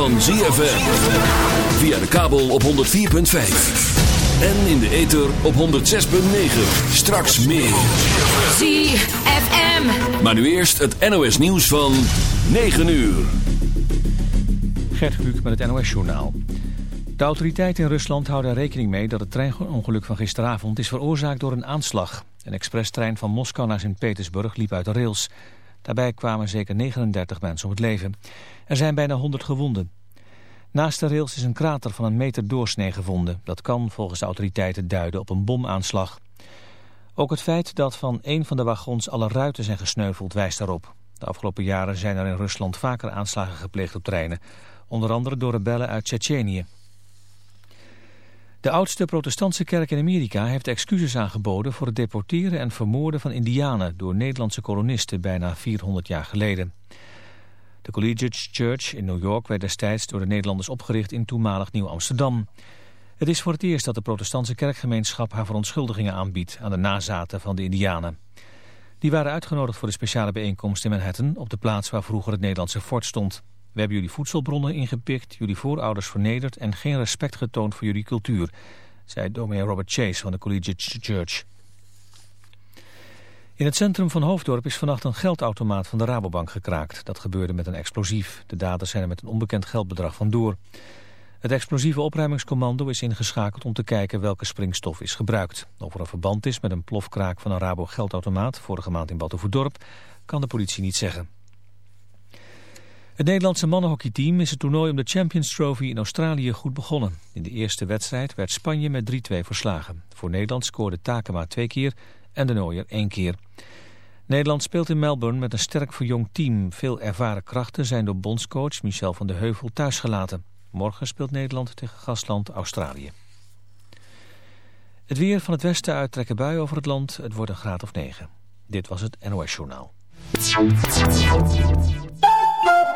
van ZFM. Via de kabel op 104.5. En in de ether op 106.9. Straks meer. ZFM. Maar nu eerst het NOS nieuws van 9 uur. Gert Kluk met het NOS journaal. De autoriteiten in Rusland houden rekening mee dat het treinongeluk van gisteravond is veroorzaakt door een aanslag. Een expresstrein van Moskou naar Sint-Petersburg liep uit de rails. Daarbij kwamen zeker 39 mensen om het leven. Er zijn bijna 100 gewonden. Naast de rails is een krater van een meter doorsnee gevonden. Dat kan volgens de autoriteiten duiden op een bomaanslag. Ook het feit dat van een van de wagons alle ruiten zijn gesneuveld wijst daarop. De afgelopen jaren zijn er in Rusland vaker aanslagen gepleegd op treinen. Onder andere door rebellen uit Tsjetsjenië. De oudste protestantse kerk in Amerika heeft excuses aangeboden voor het deporteren en vermoorden van indianen door Nederlandse kolonisten bijna 400 jaar geleden. De Collegiate Church in New York werd destijds door de Nederlanders opgericht in toenmalig Nieuw-Amsterdam. Het is voor het eerst dat de protestantse kerkgemeenschap haar verontschuldigingen aanbiedt aan de nazaten van de indianen. Die waren uitgenodigd voor de speciale bijeenkomst in Manhattan op de plaats waar vroeger het Nederlandse fort stond. We hebben jullie voedselbronnen ingepikt, jullie voorouders vernederd en geen respect getoond voor jullie cultuur, zei dominee Robert Chase van de Collegiate Church. In het centrum van Hoofddorp is vannacht een geldautomaat van de Rabobank gekraakt. Dat gebeurde met een explosief. De daders zijn er met een onbekend geldbedrag vandoor. Het explosieve opruimingscommando is ingeschakeld om te kijken welke springstof is gebruikt. Of er een verband is met een plofkraak van een Rabo geldautomaat vorige maand in Battenvoerdorp kan de politie niet zeggen. Het Nederlandse mannenhockeyteam is het toernooi om de Champions Trophy in Australië goed begonnen. In de eerste wedstrijd werd Spanje met 3-2 verslagen. Voor Nederland scoorde Takema twee keer en de Nooier één keer. Nederland speelt in Melbourne met een sterk verjongd team. Veel ervaren krachten zijn door bondscoach Michel van de Heuvel thuisgelaten. Morgen speelt Nederland tegen gastland Australië. Het weer van het westen uit trekken buien over het land. Het wordt een graad of 9. Dit was het NOS Journaal.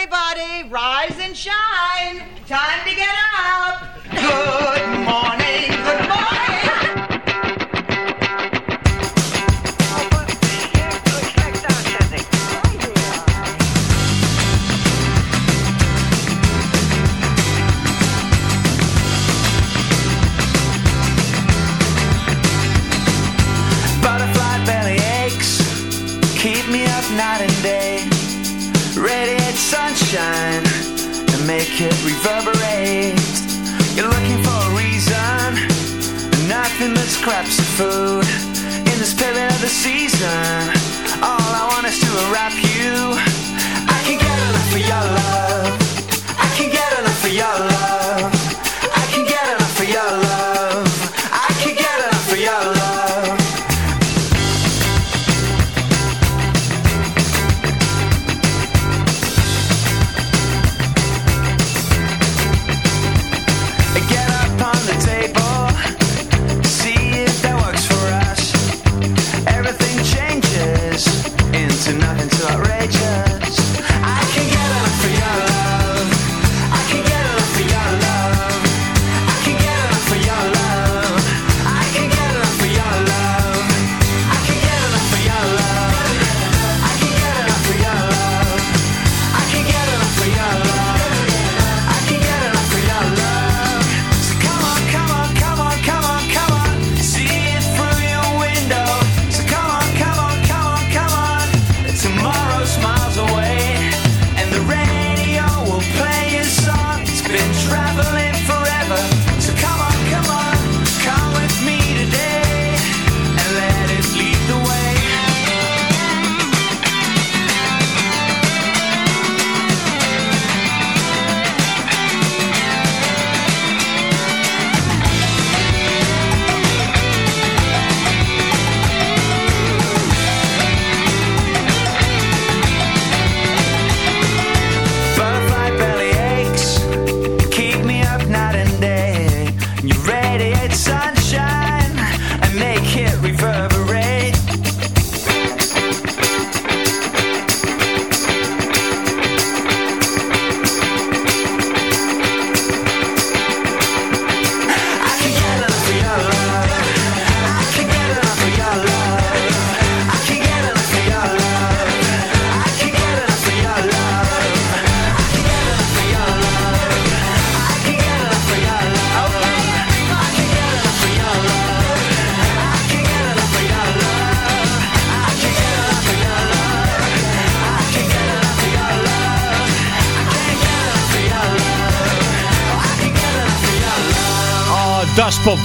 Everybody, rise and shine. Time to get up. Good morning, good morning. Butterfly belly aches, keep me up night. Sunshine and make it reverberate. You're looking for a reason, nothing but scraps of food. In the spirit of the season, all I want is to wrap you. I can get enough of your love. I can get enough of your love.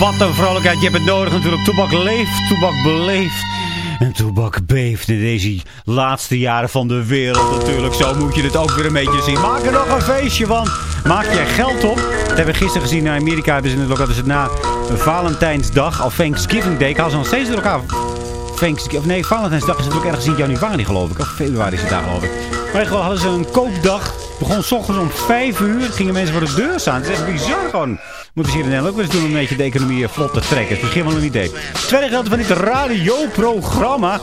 Wat een vrolijkheid. Je hebt het nodig natuurlijk. Toebak leeft, Toebak beleeft. En Toebak beeft in deze laatste jaren van de wereld natuurlijk. Zo moet je het ook weer een beetje zien. Maak er nog een feestje van. Maak je geld op. Dat hebben we gisteren gezien. In Amerika hebben ze altijd het na Valentijnsdag of Thanksgiving Day. Haal ze nog steeds door elkaar. Thanksgiving, of nee, Valentijnsdag is natuurlijk ergens in januari geloof ik. Of februari is het daar geloof ik. Maar in hadden ze een koopdag. Begon s ochtends om 5 uur. Gingen mensen voor de deur staan. Het is echt bizar gewoon. Moeten ze hier in ook eens doen om een beetje de economie vlot te trekken. Het is begin wel een idee. Tweede gedeelte van dit radioprogramma.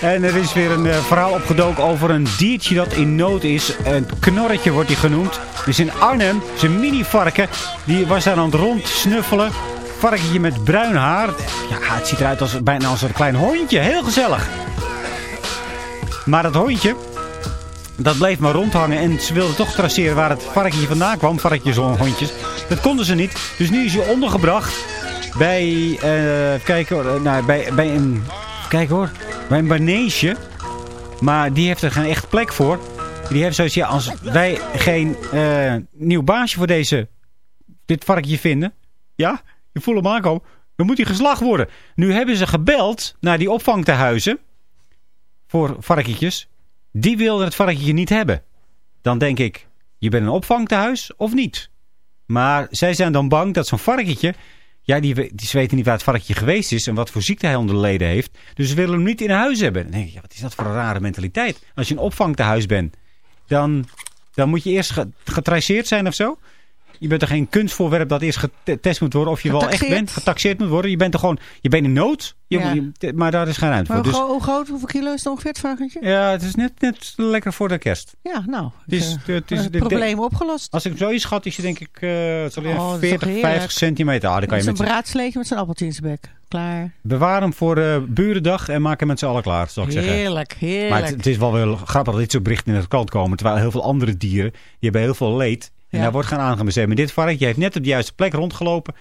En er is weer een uh, verhaal opgedoken over een diertje dat in nood is. Een knorretje wordt hij genoemd. Dus in Arnhem, zijn mini-varken, die was daar aan het rondsnuffelen. Varkentje met bruin haar. Ja, het ziet eruit als, bijna als een klein hondje. Heel gezellig. Maar dat hondje, dat bleef maar rondhangen. En ze wilden toch traceren waar het varkentje vandaan kwam. Varkentjes en hondjes. Dat konden ze niet. Dus nu is hij ondergebracht bij, uh, hoor, nou, bij, bij een, kijk hoor, bij een manege. Maar die heeft er geen echt plek voor. Die heeft zoiets, ja, als wij geen uh, nieuw baasje voor deze, dit varkentje vinden. Ja, je voelt hem aankomen. Dan moet hij geslacht worden. Nu hebben ze gebeld naar die opvangtehuizen. Voor varkentjes. Die wilden het varkentje niet hebben. Dan denk ik, je bent een opvangtehuis of niet? Maar zij zijn dan bang dat zo'n varkentje... Ja, die, die weten niet waar het varkentje geweest is en wat voor ziekte hij onder de leden heeft. Dus ze willen hem niet in huis hebben. Dan denk ik, ja, wat is dat voor een rare mentaliteit? Als je een opvangtehuis bent, dan, dan moet je eerst getraceerd zijn of zo. Je bent er geen kunstvoorwerp dat eerst getest moet worden of je wel echt bent. Getaxeerd moet worden. Je bent er gewoon, je bent in nood. Je, maar daar is geen ruimte voor. Dus, hoe groot, hoeveel kilo is het ongeveer het varkentje? Ja, het is net, net lekker voor de kerst. Ja, nou. Het is, het, is, het probleem opgelost. Als ik zo schat, is je denk ik uh, oh, 40, 50 centimeter. Ah, dan kan je met een braadsleetje met zijn appeltje in zijn bek. Klaar. Bewaar hem voor uh, burendag en maak hem met z'n allen klaar, zou ik heerlijk, zeggen. Heerlijk, heerlijk. Maar het, het, is wel wel grappig dat dit soort berichten in het krant komen. Terwijl heel veel andere dieren, die hebben heel veel leed. En daar wordt gaan aangemerkt. Maar dit varkentje heeft net op de juiste plek rondgelopen.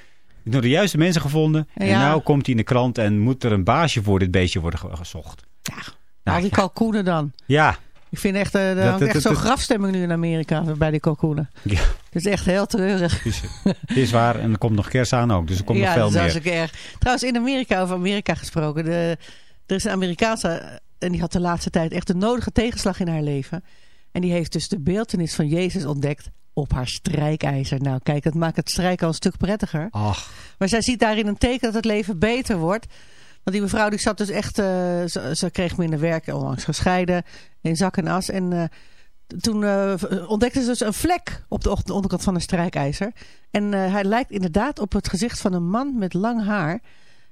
Door de juiste mensen gevonden. En nu komt hij in de krant en moet er een baasje voor dit beestje worden gezocht. Ja, nou, al die kalkoenen dan. Ja. Ik vind echt, uh, dat, echt zo'n grafstemming nu in Amerika bij die kalkoenen. Ja. Het is echt heel treurig. Het is, waar en er komt nog kerst aan ook. Dus er komt nog veel meer. Ja, dat is ook erg. Trouwens, in Amerika, over Amerika gesproken. De, er is een Amerikaanse en die had de laatste tijd echt de nodige tegenslag in haar leven. En die heeft dus de beeldenis van Jezus ontdekt op haar strijkijzer. Nou kijk, dat maakt het strijken al een stuk prettiger. Ach. Maar zij ziet daarin een teken dat het leven beter wordt. Want die mevrouw die zat dus echt, uh, ze, ze, kreeg minder werk, onlangs gescheiden, in zak en as. En uh, toen uh, ontdekte ze dus een vlek op de onderkant van een strijkijzer. En hij lijkt inderdaad op het gezicht van een man met lang haar.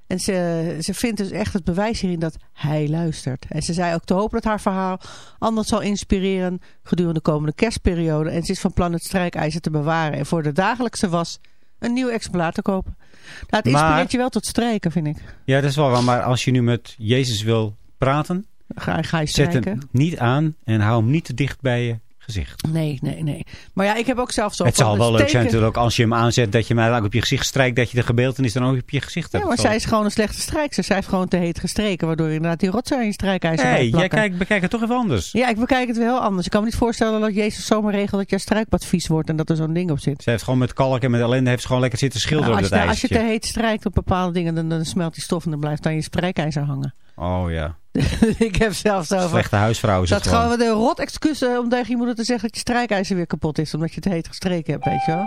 En ze, ze vindt dus echt het bewijs hierin dat hij luistert. En ze zei ook te hopen dat haar verhaal anderen zal inspireren gedurende de komende kerstperiode. En ze is van plan het strijkijzer te bewaren en voor de dagelijkse was een nieuw exemplaar te kopen. Nou, het inspireert je wel tot strijken, vind ik. Ja, dat is wel waar. Maar als je nu met Jezus wil praten, ga, ga je strijken. zet hem niet aan en hou hem niet te dicht bij je gezicht. Nee, nee, nee. Maar ja, ik heb ook zelf zo... Het zal wel leuk zijn natuurlijk als je hem aanzet dat je mij op je gezicht strijkt, dat je de gebeeltenis dan ook op je gezicht hebt. Ja, maar zij is gewoon een slechte strijkster. Zij heeft gewoon te heet gestreken, waardoor inderdaad die rotzooi in je strijkijzer Nee, jij kijkt, bekijkt het toch even anders. Ja, ik bekijk het wel heel anders. Ik kan me niet voorstellen dat Jezus zomaar regelt dat je strijkpad vies wordt en dat er zo'n ding op zit. Ze heeft gewoon met kalk en met ellende heeft ze gewoon lekker zitten schilderen nou, als, je, als je te heet strijkt op bepaalde dingen, dan, dan smelt die stof en dan blijft dan je strijkijzer hangen. Oh ja. ik heb zelfs over... Slechte huisvrouw is Dat gewoon de rot excuus om tegen je moeder te zeggen dat je strijkijzer weer kapot is. Omdat je het heet gestreken hebt, weet je wel.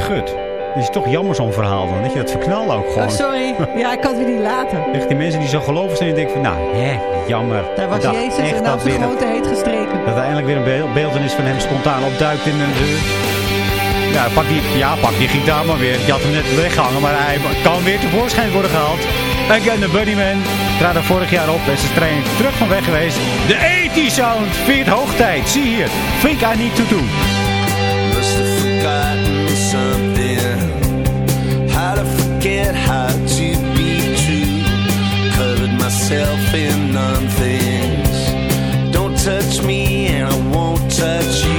Gut. Het is toch jammer zo'n verhaal dan. Dat je dat verknalt ook gewoon. Oh, sorry. Ja, ik kan het weer niet laten. Echt die mensen die zo geloven zijn. En denken van, nou, hè, jammer. Daar was Jezus en dan is gewoon te heet gestreken. Dat er eindelijk weer een beeldenis van hem spontaan opduikt in een... Ja, pak die, ja, pak die gitaar maar weer. Je had hem net weggehangen, maar hij kan weer tevoorschijn worden gehaald. Again, de Bunnymen traden vorig jaar op en ze zijn terug van weg geweest. De 80 Sound viert hoogtijd. Zie hier. Think I Need To Do. Must have forgotten something. How to forget how to be true. Covered myself in non-things. Don't touch me and I won't touch you.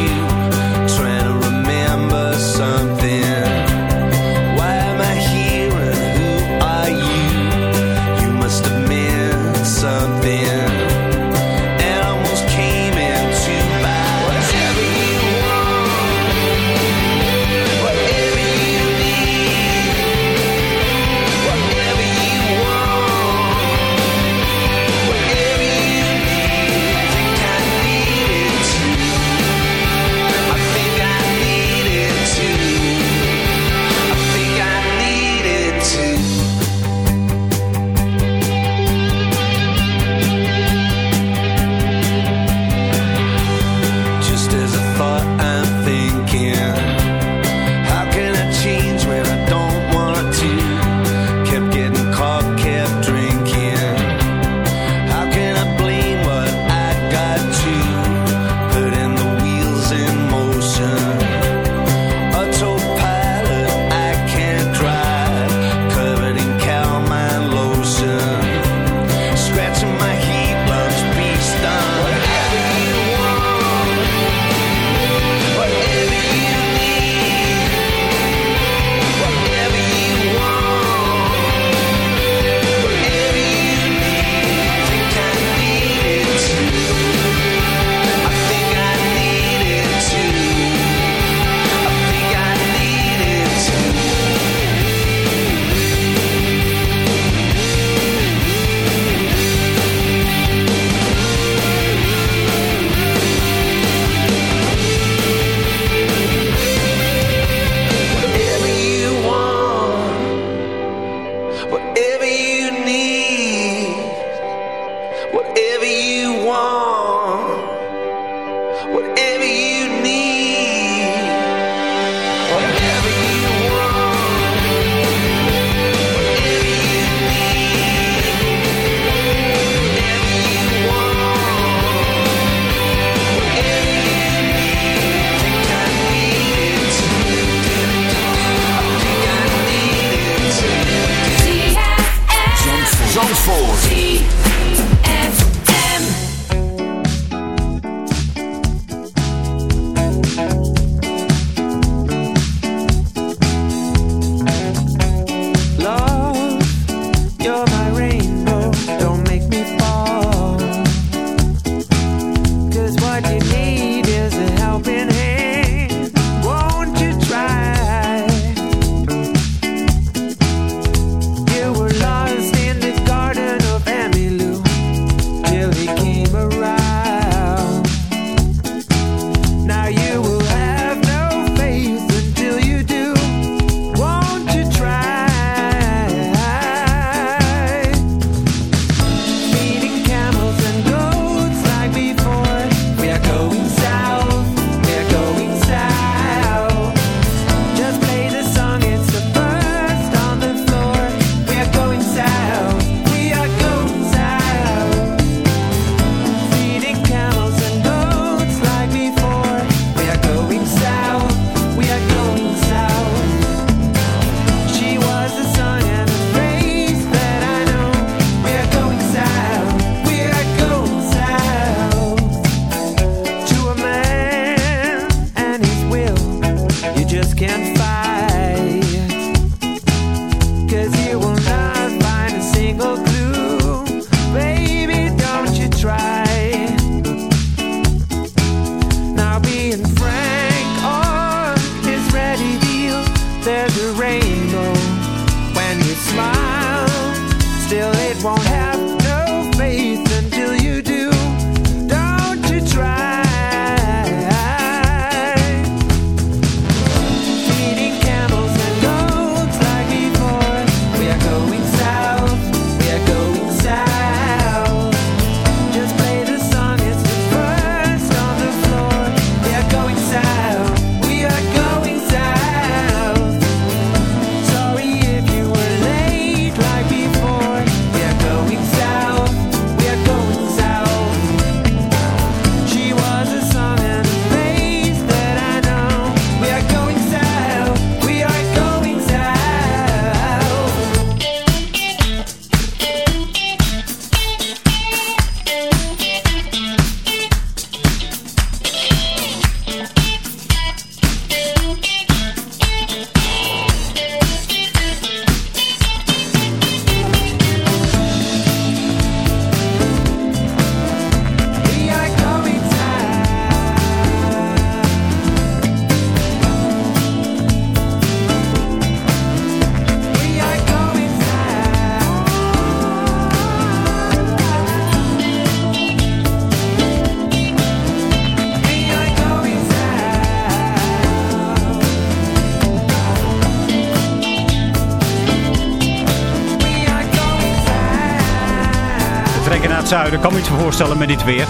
Zuiden. Kan me iets voorstellen met dit weer.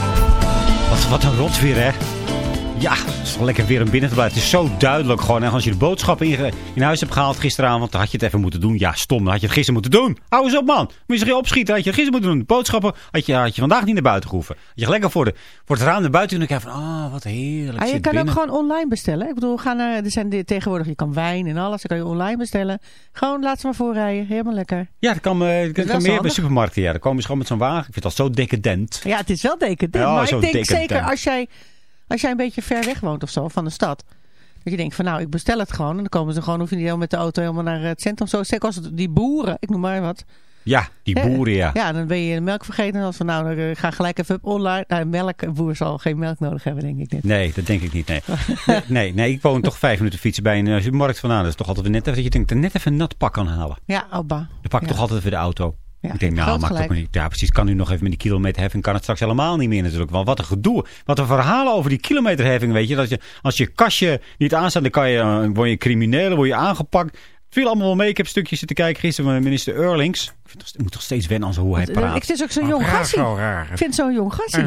Wat, wat een rot weer, hè? Ja, is lekker weer om binnen te blijven. Het is zo duidelijk gewoon. En als je de boodschappen in, in huis hebt gehaald gisteravond, dan had je het even moeten doen. Ja, stom. Dan had je het gisteren moeten doen. Hou eens op, man. Moet je zich opschieten. Had je het gisteren moeten doen. De boodschappen had je, had je vandaag niet naar buiten gehoeven. Had je lekker voor, de, voor het raam naar buiten kijken van, ah, wat heerlijk. Ah, je kan binnen. ook gewoon online bestellen. Ik bedoel, we gaan naar, er zijn tegenwoordig, je kan wijn en alles. Dan kan je online bestellen. Gewoon, laat ze maar voorrijden. Helemaal lekker. Ja, dat kan, eh, dat kan meer bij supermarkten. Ja, dan komen ze gewoon met zo'n wagen. Ik vind dat zo decadent. Ja, het is wel decadent. Ja, maar ik denk decadent. zeker als jij, als jij een beetje ver weg woont of zo van de stad. Dat je denkt van nou, ik bestel het gewoon. En dan komen ze gewoon, hoef je niet helemaal met de auto helemaal naar het centrum. Zo, zeker als die boeren, ik noem maar wat. Ja, die boeren, ja. Ja, dan ben je de melk vergeten. En als van nou, dan eh, ga gelijk even op online. Nou, melk, een boer zal geen melk nodig hebben, denk ik net. Nee, dat denk ik niet. Nee. nee, nee, ik woon toch vijf minuten fietsen bij een eh, supermarkt vandaan. Dat is toch altijd weer net even dat je denkt, net even een nat pak kan halen. Ja, Abba. Dan pak ik Ja. toch altijd even de auto. Ja, ik denk, nou, maakt ook niet. Ja, precies. Kan nu nog even met die kilometerheffing. Kan het straks helemaal niet meer natuurlijk. Want wat een gedoe. Wat een verhalen over die kilometerheffing. Weet je, dat je als je kastje niet aanstaat, dan kan je, eh, word je crimineel, word je aangepakt. Viel allemaal wel mee. Ik heb stukjes zitten kijken gisteren van minister Eurlings. Ik, vind, toch- ik moet toch steeds wennen aan hoe hij praat. Ik vind ook zo'n jong gassie. Ik vind zo'n jong gassie.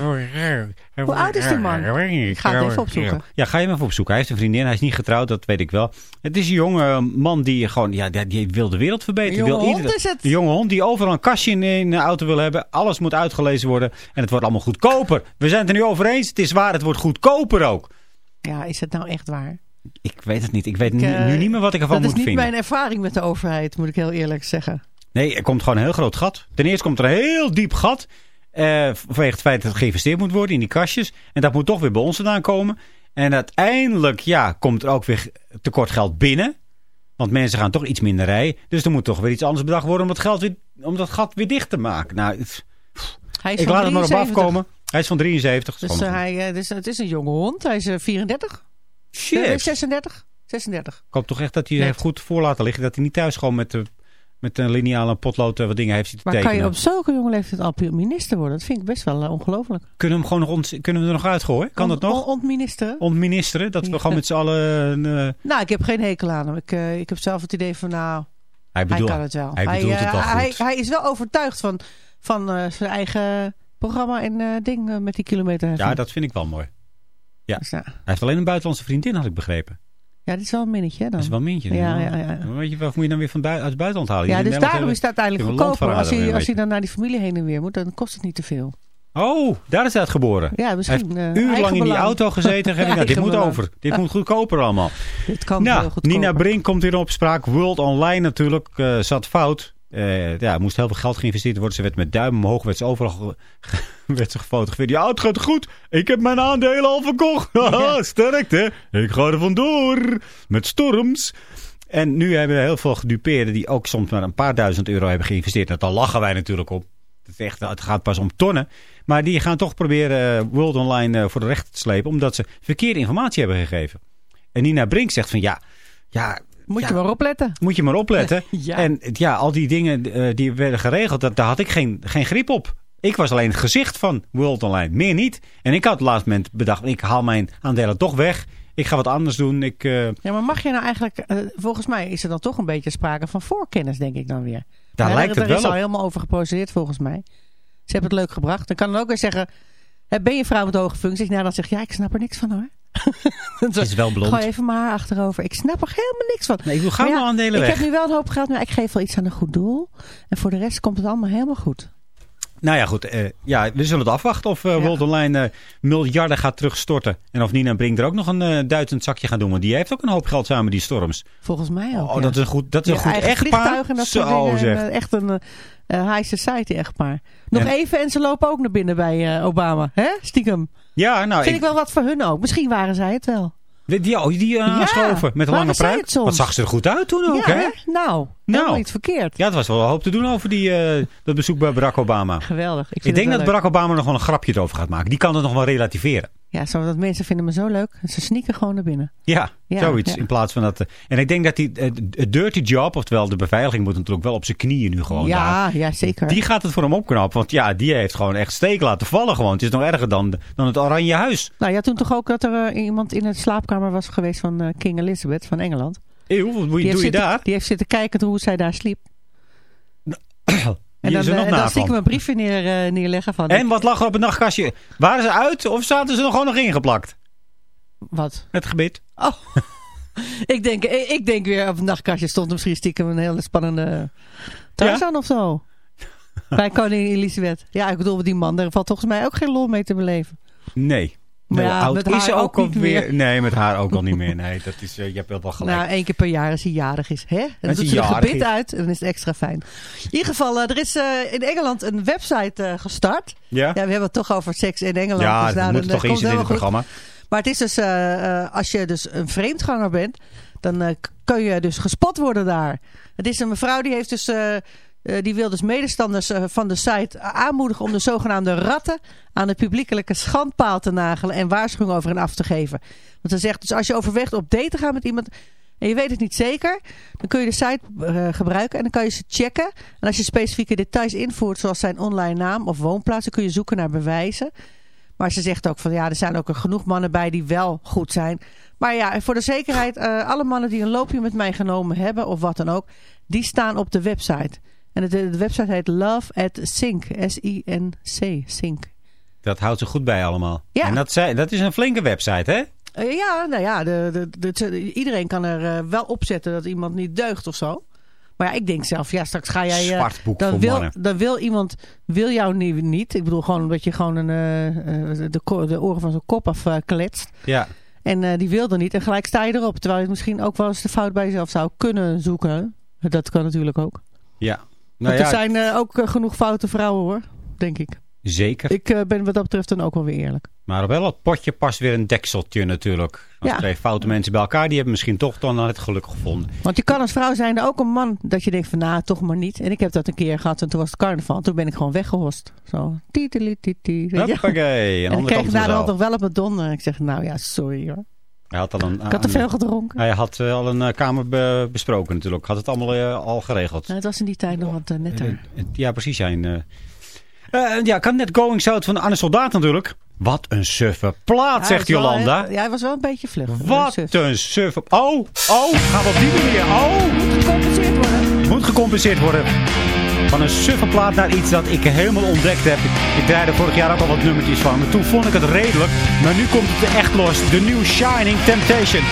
Hoe oud is die man? Ik ga het even opzoeken. Ja, ga je hem even opzoeken. Hij heeft een vriendin, hij is niet getrouwd, dat weet ik wel. Het is een jonge man die gewoon, ja, die, wil de wereld verbeteren. Een Die jonge wil hond is het. Een jonge hond die overal een kastje in, in de auto wil hebben. Alles moet uitgelezen worden en het wordt allemaal goedkoper. We zijn het er nu over eens. Het is waar, het wordt goedkoper ook. Ja, is het nou echt waar? Ik weet het niet. Ik weet Ik, eh, nu niet meer wat ik ervan dat moet is niet vinden. mijn ervaring met de overheid, moet ik heel eerlijk zeggen. Nee, er komt gewoon een heel groot gat. Ten eerste komt er een heel diep gat. eh, vanwege het feit dat er geïnvesteerd moet worden in die kastjes. En dat moet toch weer bij ons vandaan komen. En uiteindelijk ja, komt er ook weer tekort geld binnen. Want mensen gaan toch iets minder rijden. Dus er moet toch weer iets anders bedacht worden om dat, geld weer, om dat gat weer dicht te maken. Nou, Hij is ik van laat het maar op 73. afkomen. Hij is van 73. Dus eh, hij, dus, het is een jonge hond. Hij is eh, 34. Shit. Nee, 36. 36. Ik hoop toch echt dat hij heeft goed voor laten liggen. Dat hij niet thuis gewoon met, de, met een lineaal en potlood eh, wat dingen heeft zitten Maar kan tekenen. je op zulke jonge leeftijd al minister worden? Dat vind ik best wel eh, ongelooflijk. Kunnen we hem gewoon nog kunnen we er nog uitgooien? Kan dat nog? on- Ontministeren? Ontministeren? Dat we Ja. gewoon met z'n allen... eh, Nou, ik heb geen hekel aan hem. Ik, ik heb zelf het idee van, nou, hij, bedoelt, hij kan het wel. Hij bedoelt het wel hij, hij is wel overtuigd van, van zijn eigen programma en ding eh, met die kilometer. ja, dat vind ik wel mooi. Ja. Dus, ja. Hij heeft alleen een buitenlandse vriendin, had ik begrepen. ja, dit is wel een minnetje dan. Dat is wel een mintje. Ja, ja, ja. Weet je, wat moet je dan weer van bui- uit het buitenland halen? Ja, in dus Nederland daarom is het uiteindelijk goedkoper. Als hij, als hij dan naar die familie heen en weer moet, dan kost het niet te veel. Oh, daar is hij uitgeboren. Ja, misschien. Hij heeft eh, urenlang in die auto gezeten. en gezegd, nou, dit moet over. Dit moet goedkoper allemaal. Dit kan Nou, heel goedkoper. Nina Brink komt weer op spraak. World Online natuurlijk eh, zat fout. Eh, ja, er moest heel veel geld geïnvesteerd worden. Ze werd met duim omhoog, werd ze overal ge- werd ze gefotografeerd. Ja, het gaat goed. Ik heb mijn aandelen al verkocht. Haha, Sterkte. Ik ga er vandoor. Met storms. En nu hebben we heel veel gedupeerden die ook soms maar een paar duizend euro hebben geïnvesteerd. En daar lachen wij natuurlijk op. Het, echt, het gaat pas om tonnen. Maar die gaan toch proberen eh, World Online eh, voor de rechter te slepen. Omdat ze verkeerde informatie hebben gegeven. En Nina Brink zegt van ja, ja Moet ja, je maar opletten. moet je maar opletten. Ja. En ja, al die dingen eh, die werden geregeld, dat, daar had ik geen, geen grip op. Ik was alleen het gezicht van World Online, meer niet. En ik had het laatste moment bedacht, ik haal mijn aandelen toch weg. Ik ga wat anders doen. Ik, eh, Ja, maar mag je nou eigenlijk... eh, volgens mij is er dan toch een beetje sprake van voorkennis, denk ik dan weer. daar lijkt het wel is al op. helemaal over geprocedeerd, volgens mij. Ze hebben het leuk gebracht. Dan kan dan ook weer zeggen... Ben je vrouw met hoge functies? Nou, dan zeg je, ja, ik snap er niks van hoor. Het is wel blond. Gooi even mijn haar achterover. Ik snap er helemaal niks van. Nee, ik Maar ja, mijn aandelen Ik weg. heb nu wel een hoop geld, maar ik geef wel iets aan een goed doel. En voor de rest komt het allemaal helemaal goed. Nou ja, goed. eh, ja, we zullen het afwachten of Ja. World Online eh, miljarden gaat terugstorten. En of Nina Brink er ook nog een duizend zakje gaan doen. Want die heeft ook een hoop geld samen, die storms. Volgens mij ook. Oh, ja. dat is een goed, dat is een goed echtpaar. en dat Zo zeg. Echt een high society echtpaar. Nog En- even en ze lopen ook naar binnen bij eh, Obama. hè? Stiekem. Ja, nou, Vind ik, ik wel wat voor hun ook. Misschien waren zij het wel. die, die, die eh, aanschoven met een lange pruik. Wat zag ze er goed uit toen ook, ja, hè? hè? Nou, niet verkeerd. Ja, het was wel een hoop te doen over die, eh, dat bezoek bij Barack Obama. Geweldig. Ik, Ik denk dat leuk. Barack Obama nog wel een grapje erover gaat maken. Die kan het nog wel relativeren. Ja, zo dat mensen vinden me zo leuk. Ze sneaken gewoon naar binnen. Ja, Ja, zoiets. ja. In plaats van dat. eh, en ik denk dat die het dirty job, oftewel de beveiliging, moet natuurlijk wel op zijn knieën nu gewoon daar. ja, ja, zeker. Die gaat het voor hem opknappen. Want ja, die heeft gewoon echt steek laten vallen. Gewoon. Het is nog erger dan, dan het Oranje Huis. Nou ja, toen toch ook dat er iemand in de slaapkamer was geweest van King Elizabeth van Engeland. Eeuw, wat doe je, Die heeft doe je zitten- daar? Die heeft zitten kijken hoe zij daar sliep. En Hier dan, er nog eh, dan van. een briefje neer, eh, neerleggen van... En wat lag er op het nachtkastje? Waren ze uit of zaten ze er gewoon nog ingeplakt? Wat? Het gebit. Oh. ik, denk, ik, ik denk weer op het nachtkastje stond misschien stiekem een hele spannende Tarzan of zo. Bij koningin Elisabeth. Ja, ik bedoel, die man, daar valt volgens mij ook geen lol mee te beleven. Nee. Maar ja, oud met is haar ze ook ook niet meer. Nee, met haar ook al niet meer. Nee, dat is, eh, je hebt wel wel gelijk. Nou, één keer per jaar als hij jarig is. Hè? En dan doet ze een gebit uit en dan is het extra fijn. In ieder geval, eh, er is eh, in Engeland een website gestart. Ja? Ja, we hebben het toch over seks in Engeland. Ja, dus dat nou, moet toch eh, in het programma. Maar het is dus, als je dus een vreemdganger bent, dan kun je dus gespot worden daar. Het is een mevrouw die heeft dus, die wil dus medestanders eh, van de site aanmoedigen om de zogenaamde ratten aan de publiekelijke schandpaal te nagelen en waarschuwingen over hen af te geven. Want ze zegt dus als je overweegt op date te gaan met iemand en je weet het niet zeker, dan kun je de site eh, gebruiken en dan kan je ze checken. En als je specifieke details invoert, zoals zijn online naam of woonplaats, dan kun je zoeken naar bewijzen. Maar ze zegt ook van ja, er zijn ook er genoeg mannen bij die wel goed zijn. Maar ja, voor de zekerheid, eh, alle mannen die een loopje met mij genomen hebben of wat dan ook, die staan op de website. En de, de website heet Love at Sync. S-I-N-C. Sync. Dat houdt ze goed bij allemaal. Ja. En dat, dat is een flinke website, hè? Eh, ja, nou ja, de, de, de- iedereen kan er eh, wel op zetten dat iemand niet deugt of zo. Maar ja, ik denk zelf, ja, straks ga jij... eh, Zwart boek dan voor wil, mannen. Dan wil iemand, wil jou niet, niet. Ik bedoel gewoon omdat je gewoon een, de, de oren van zijn kop af eh, kletst. Ja. En die wil er niet. En gelijk sta je erop. Terwijl je misschien ook wel eens de fout bij jezelf zou kunnen zoeken. Dat kan natuurlijk ook. Ja. Nou Want er ja, zijn eh, ook eh, genoeg foute vrouwen hoor, denk ik. zeker. Ik eh, ben wat dat betreft dan ook wel weer eerlijk. Maar wel het potje past weer een dekseltje natuurlijk. Als Ja. er twee foute mensen bij elkaar, die hebben misschien toch dan het geluk gevonden. Want je kan als vrouw zijn ook een man dat je denkt van nou, toch maar niet. En ik heb dat een keer gehad en toen was het carnaval. Toen ben ik gewoon weggehost. Zo. Hoppakee. En ik andere kreeg daarna zaal. nog wel op mijn donder. Ik zeg nou ja, sorry hoor. Hij had al een, Ik had te veel gedronken. Hij had eh, al een eh, kamer be- besproken natuurlijk. Had het allemaal eh, al geregeld. Nou, het was in die tijd nog wat netter. Ja, precies. Zijn, Eh, ja, kan net Going South van Anne Soldaat natuurlijk. Wat een suffe plaat, Ja, zegt wel, Jolanda. Ja, hij was wel een beetje vlug. Wat Suf. een suffe... Oh, oh, gaan we op die manier. Oh, Moet gecompenseerd worden. moet gecompenseerd worden. Van een suffe plaat naar iets dat ik helemaal ontdekt heb. Ik draaide vorig jaar ook al wat nummertjes van. Maar toen vond ik het redelijk. Maar nu komt het echt los. De New Shining Temptation.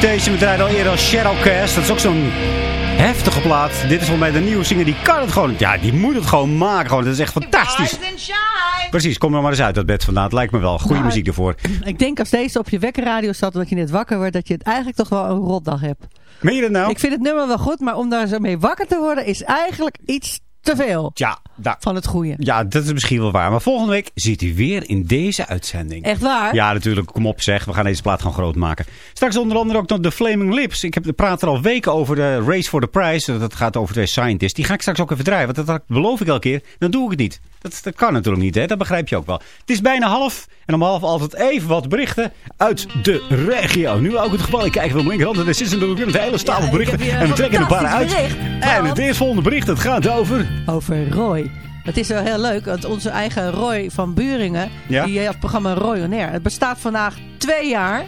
Temptation. We draaiden al eerder als Shadowcast. Dat is ook zo'n heftige plaat. Dit is volgens mij de nieuwe zinger. Die kan het gewoon. Ja, die moet het gewoon maken. Gewoon. Dat is echt fantastisch. Rise and shine. Precies, kom er maar eens uit dat bed vandaan. Het lijkt me wel. Goede Nou, muziek ervoor. Ik denk als deze op je wekkerradio staat en dat je net wakker wordt, dat je het eigenlijk toch wel een rotdag hebt. Meen je dat nou? Ik vind het nummer wel goed, maar om daar zo mee wakker te worden is eigenlijk iets te veel Ja, van het goede. ja, dat is misschien wel waar. Maar volgende week zit hij weer in deze uitzending. Echt waar? Ja, natuurlijk. Kom op zeg. We gaan deze plaat gewoon groot maken. Straks onder andere ook nog de Flaming Lips. Ik heb, ik praat er al weken over de Race for the Prize. Dat gaat over twee scientists. Die ga ik straks ook even draaien. Want dat beloof ik elke keer. Dan doe ik het niet. Dat, dat kan natuurlijk niet. Hè? Dat begrijp je ook wel. Het is bijna half. En om half altijd even wat berichten uit de regio. Nu ook het geval. Ik kijk op mijn krant. Er zit natuurlijk een hele stapel berichten. En we trekken een paar uit. bericht. En het eerstvolgende bericht. Het gaat over... Over Roy. Het is wel heel leuk, want onze eigen Roy van Buringen, Ja? die heeft het programma Roy on Air. Het bestaat vandaag twee jaar.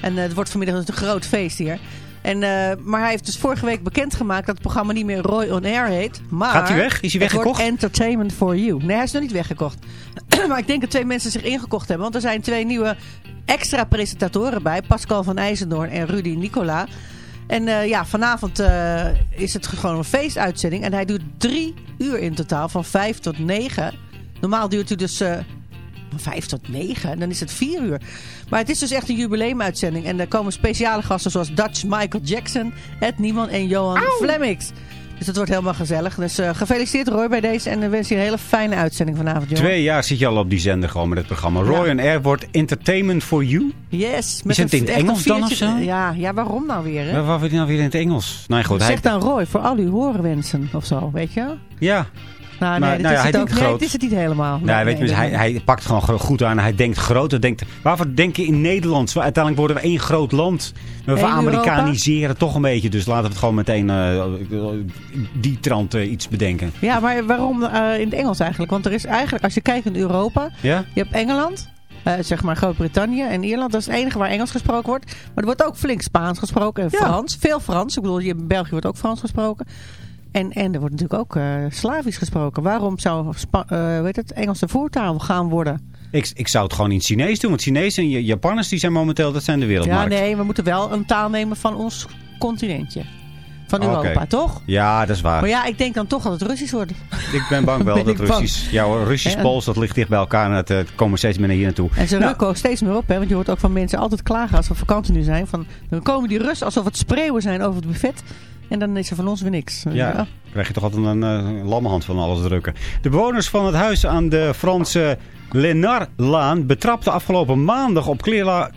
En eh, het wordt vanmiddag dus een groot feest hier. En, eh, maar hij heeft dus vorige week bekendgemaakt dat het programma niet meer Roy on Air heet. Maar Gaat hij weg? Is hij weggekocht? Entertainment for You. Nee, hij is nog niet weggekocht. maar ik denk dat twee mensen zich ingekocht hebben. Want er zijn twee nieuwe extra presentatoren bij. Pascal van IJzendoorn en Rudy Nicola. En eh, ja, vanavond eh, is het gewoon een feestuitzending. En hij duurt drie uur in totaal, van vijf tot negen. Normaal duurt hij dus eh, van vijf tot negen. Dan is het vier uur. Maar het is dus echt een jubileumuitzending. En er komen speciale gasten zoals Dutch Michael Jackson, Ed Niemann en Johan Flemmix. Dus het wordt helemaal gezellig. Dus eh, gefeliciteerd Roy bij deze. En dan wens je een hele fijne uitzending vanavond, Johan. Twee jaar zit je al op die zender gewoon met het programma. Roy and Air wordt Entertainment for You. Yes. Is het in het Engels dan of zo? Ja, ja, waarom nou weer? Hè? Waar waar wordt hij nou weer in het Engels? Nee, goed. Hij, Zeg dan Roy voor al uw horenwensen of zo, weet je? ja. Nou, Maar, nee, dat nou ja, is hij ook. denkt Nee, groot. is het niet helemaal. Nee, weet je, nee, hij, hij pakt gewoon goed aan. Hij denkt groot. Hij denkt, waarvoor denk je in Nederland? Uiteindelijk worden we één groot land. We Amerikaniseren toch een beetje. Dus laten we het gewoon meteen eh, die trant eh, iets bedenken. Ja, maar waarom eh, in het Engels eigenlijk? Want er is eigenlijk, als je kijkt in Europa, Ja? je hebt Engeland, zeg maar Groot-Brittannië en Ierland. Dat is het enige waar Engels gesproken wordt. Maar er wordt ook flink Spaans gesproken en Ja. Frans. Veel Frans. Ik bedoel, in België wordt ook Frans gesproken. En, en er wordt natuurlijk ook eh, Slavisch gesproken. Waarom zou Spa eh, weet het, Engels de voertaal gaan worden? Ik, ik zou het gewoon in Chinees doen. Want Chinees en Ja- Japanners die zijn momenteel, dat zijn de Ja, wereldmarkt. nee, we moeten wel een taal nemen van ons continentje. Van. Europa, toch? Ja, dat is waar. Maar ja, ik denk dan toch dat het Russisch wordt. Ik ben bang wel Ben dat ik bang. Russisch... Ja, Russisch-Pools, dat ligt dicht bij elkaar. En het eh, komen steeds meer naar hier naartoe. En ze Nou, rukken ook steeds meer op, hè? Want je hoort ook van mensen altijd klagen als we op vakantie nu zijn. Van, dan komen die Russen alsof het spreeuwen zijn over het buffet. En dan is er van ons weer niks. Ja, krijg je toch altijd een uh, lammehand van alles drukken. De bewoners van het huis aan de Franse Lenarlaan betrapten afgelopen maandag op Clear,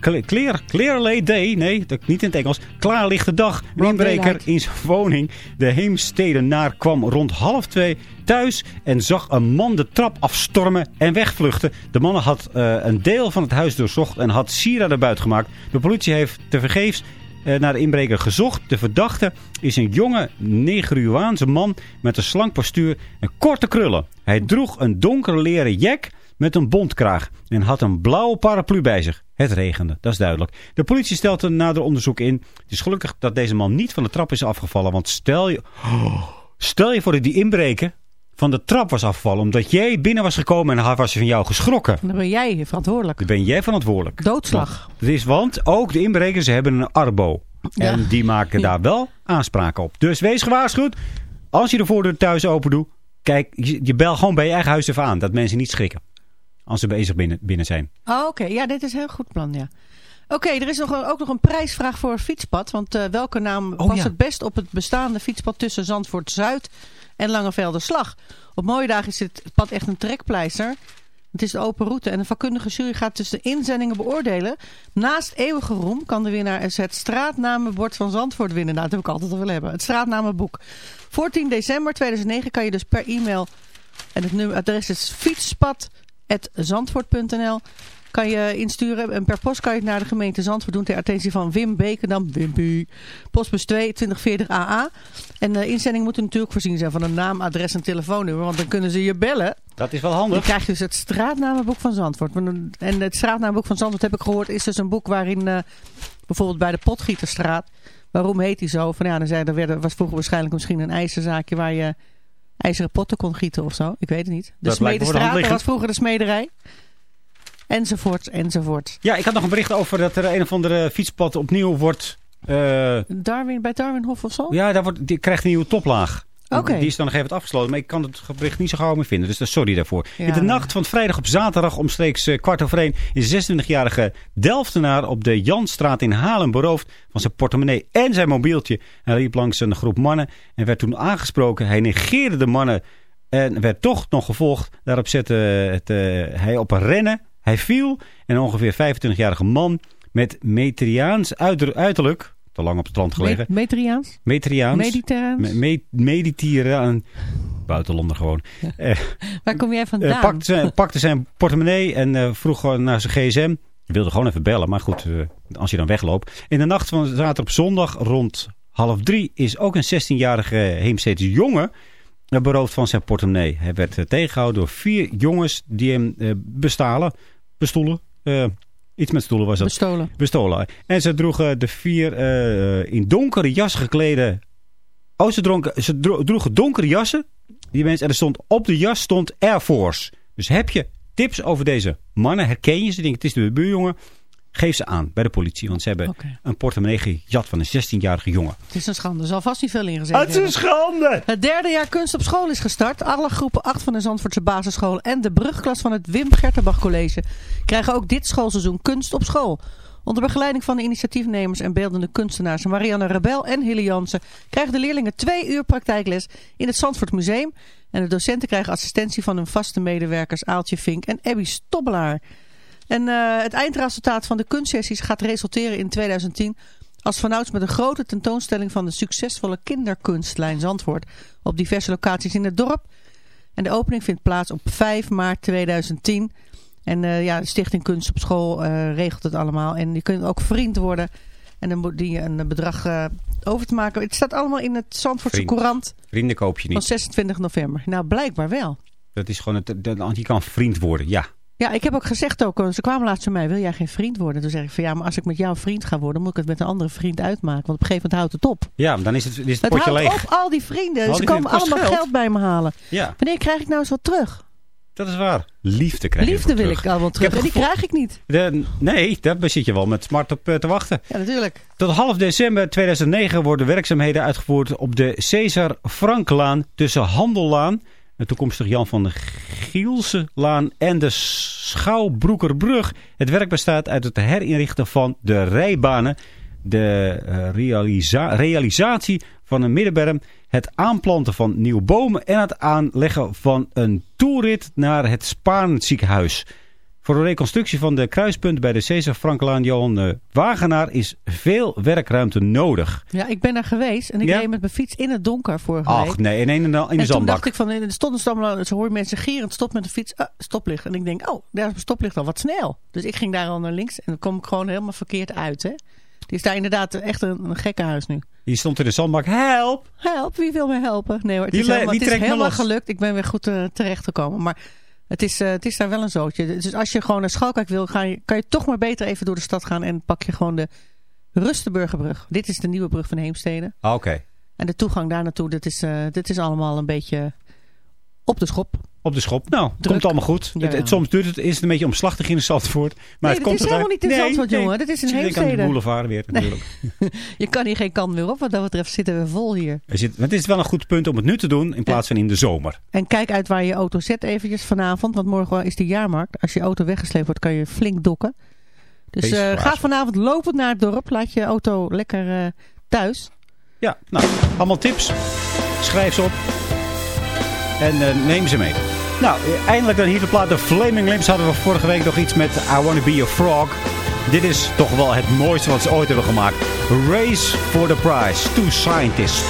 Clear, Day, nee, dat, niet in het Engels, klaarlichte dag. Een inbreker in zijn woning, de Heemstedenaar, kwam rond half twee thuis en zag een man de trap afstormen en wegvluchten. De man had uh, een deel van het huis doorzocht en had sieraden buiten gemaakt. De politie heeft tevergeefs naar de inbreker gezocht. De verdachte is een jonge Negruaanse man met een slank postuur en korte krullen. Hij droeg een donkere leren jack met een bontkraag en had een blauwe paraplu bij zich. Het regende, dat is duidelijk. De politie stelt een nader onderzoek in. Het is gelukkig dat deze man niet van de trap is afgevallen. Want stel je, stel je voor dat die inbreker van de trap was afgevallen. Omdat jij binnen was gekomen en hij was van jou geschrokken. Dan ben jij verantwoordelijk. Dan ben jij verantwoordelijk. Doodslag. Het is, want ook de inbrekers hebben een arbo. Ja. En die maken ja. daar wel aanspraak op. Dus wees gewaarschuwd. Als je de voordeur thuis open doet. Kijk, je, bel gewoon bij je eigen huis even aan. Dat mensen niet schrikken. Als ze bezig binnen, binnen zijn. Oh, Oké, okay. ja, dit is een heel goed plan, ja. Oké, okay, er is nog een, ook nog een prijsvraag voor een fietspad. Want uh, welke naam oh, past ja. het best op het bestaande fietspad tussen Zandvoort Zuid en Langevelderslag? Op mooie dagen is dit pad echt een trekpleister. Het is de open route en een vakkundige jury gaat dus de inzendingen beoordelen. Naast eeuwige roem kan de winnaar het straatnamenbord van Zandvoort winnen. Nou, dat heb ik altijd al willen hebben. Het straatnamenboek. Voor 10 december 2009 kan je dus per e-mail... en het adres is fietspad.zandvoort.nl kan je insturen. En per post kan je het naar de gemeente Zandvoort doen ter attentie van Wim Bekendam. Wimpy. Postbus 2 2040 AA. En de inzending moet natuurlijk voorzien zijn van een naam, adres en telefoonnummer. Want dan kunnen ze je bellen. Dat is wel handig. Dan krijg je dus het straatnamenboek van Zandvoort. En het straatnamenboek van Zandvoort heb ik gehoord is dus een boek waarin uh, bijvoorbeeld bij de Potgieterstraat. Waarom heet die zo? Van ja, dan zei, er werd, was vroeger waarschijnlijk misschien een ijzerzaakje waar je ijzeren potten kon gieten of zo. Ik weet het niet. De dat Smedestraat, dat was vroeger de smederij. Enzovoort, enzovoort. Ja, ik had nog een bericht over dat er een of andere fietspad opnieuw wordt... Uh... Darwin, bij Darwinhof of zo? Ja, daar wordt, die krijgt een nieuwe toplaag. Okay. Die is dan nog even afgesloten. Maar ik kan het bericht niet zo gauw meer vinden. Dus sorry daarvoor. Ja. In de nacht van vrijdag op zaterdag omstreeks uh, kwart over één... is 26-jarige Delftenaar op de Janstraat in Haarlem beroofd... van zijn portemonnee en zijn mobieltje. Hij liep langs een groep mannen en werd toen aangesproken. Hij negeerde de mannen En werd toch nog gevolgd. Daarop zette het, eh, hij op een rennen. Hij viel. En een ongeveer 25-jarige man met Metriaans uiter- uiterlijk. Te lang op het strand gelegen. Me- Metriaans? Metriaans. Mediterraans? Me- me- Mediterraan. Buitenlander gewoon. Eh, Waar kom jij eh, vandaan? pakte, zijn, pakte zijn portemonnee en eh, vroeg naar zijn gsm. Hij wilde gewoon even bellen, maar goed, als je dan wegloopt. In de nacht van zaterdag op zondag rond half drie is ook een 16-jarige Heemstedse jongen beroofd van zijn portemonnee. Hij werd eh, tegengehouden door vier jongens die hem bestalen, bestoelen. eh, iets met stoelen was dat. Bestolen. Bestolen. En ze droegen de vier eh, in donkere jas geklede... Oh, ze, dronken, ze dro- droegen donkere jassen. Die mensen, en er stond op de jas stond Air Force. Dus heb je tips over deze mannen? Herken je ze? Denk, het is de buurjongen. Geef ze aan bij de politie. Want ze hebben een portemonnee gejat van een 16-jarige jongen. Het is een schande. Er zal vast niet veel in gezeten Het is een hebben. schande! Het derde jaar kunst op school is gestart. Alle groepen 8 van de Zandvoortse basisschool en de brugklas van het Wim Gertenbach College krijgen ook dit schoolseizoen kunst op school. Onder begeleiding van de initiatiefnemers en beeldende kunstenaars Marianne Rebel en Hille Jansen krijgen de leerlingen twee uur praktijkles in het Zandvoort Museum. En de docenten krijgen assistentie van hun vaste medewerkers Aaltje Vink en Abby Stobbelaar. En eh, het eindresultaat van de kunstsessies gaat resulteren in 2010 als vanouds met een grote tentoonstelling van de succesvolle kinderkunstlijn Zandvoort op diverse locaties in het dorp. En de opening vindt plaats op 5 maart 2010. En eh, ja, de Stichting Kunst op School eh, regelt het allemaal. En je kunt ook vriend worden. En dan moet die een bedrag eh, over te maken. Het staat allemaal in het Zandvoortse Vriend. Courant Vrienden koop je van niet. 26 november. Nou, blijkbaar wel. Dat is gewoon het, dat- je kan vriend worden, ja. Ja, ik heb ook gezegd ook, ze kwamen laatst bij mij, wil jij geen vriend worden? Toen zeg ik van ja, maar als ik met jou vriend ga worden, moet ik het met een andere vriend uitmaken. Want op een gegeven moment houdt het op. Ja, dan is het, is het Het potje leeg. op, al die vrienden. Al ze komen allemaal geld. geld. bij me halen. Ja, Wanneer krijg ik nou eens wat terug? dat is waar. Liefde krijg Liefde wil terug. ik allemaal terug. En die krijg ik niet. De, nee, daar zit je wel met smart op eh, te wachten. Ja, natuurlijk. Tot half december 2009 worden werkzaamheden uitgevoerd op de Cesar Franklaan tussen Handellaan, de toekomstig Jan van der Gielsenlaan en de Schouwbroekerbrug. Het werk bestaat uit het herinrichten van de rijbanen, de eh, realisa- realisatie van een middenberm, het aanplanten van nieuwe bomen en het aanleggen van een toerit naar het Spaarnziekenhuis. Voor de reconstructie van de kruispunt bij de Cesar Frankelaan Johan eh, Wagenaar is veel werkruimte nodig. Ja, ik ben daar geweest en ik Ja? reed met mijn fiets in het donker vorige Ach week. nee, in een, in een en toen zandbak. dacht ik van, er stond een stamlaan, ze hoor mensen gierend, stop met de fiets, ah, stoplicht. En ik denk, oh, daar is een stoplicht al, wat snel. Dus ik ging daar al naar links en dan kom ik gewoon helemaal verkeerd uit, hè. Die is daar inderdaad echt een, een gekkenhuis nu. Die stond in de zandbak. Help! Help, wie wil mij helpen? Nee hoor, het Die is le- helemaal, het is helemaal gelukt. Ik ben weer goed uh, terechtgekomen. Maar het is, uh, het is daar wel een zootje. Dus als je gewoon naar Schalkwijk wil, ga je, kan je toch maar beter even door de stad gaan. En pak je gewoon de Rustenburgerbrug. Dit is de nieuwe brug van Heemstede. Ah, Oké. En de toegang daar naartoe, dit is, uh, dit is allemaal een beetje op de schop. Op de schop. Nou, het komt allemaal goed. Ja, het, het, soms duurt het, is het een beetje omslachtig in de Zandvoort. Maar nee, het komt is helemaal niet in Zandvoort, nee, jongen. Dit is Ik denk aan de boulevard weer natuurlijk. Je kan hier geen kant meer op. Wat dat betreft zitten we vol hier. Er zit, het is wel een goed punt om het nu te doen in plaats van in de zomer. En kijk uit waar je auto zet eventjes vanavond. Want morgen is de jaarmarkt. Als je auto weggesleept wordt, kan je flink dokken. Dus uh, ga vanavond lopend naar het dorp. Laat je auto lekker uh, thuis. Ja, nou, allemaal tips. Schrijf ze op. En uh, neem ze mee. Nou, eindelijk dan hier de plaat. De Flaming Lips hadden we vorige week nog iets met I Wanna Be a Frog. Dit is toch wel het mooiste wat ze ooit hebben gemaakt. Race for the Prize. Two Scientists.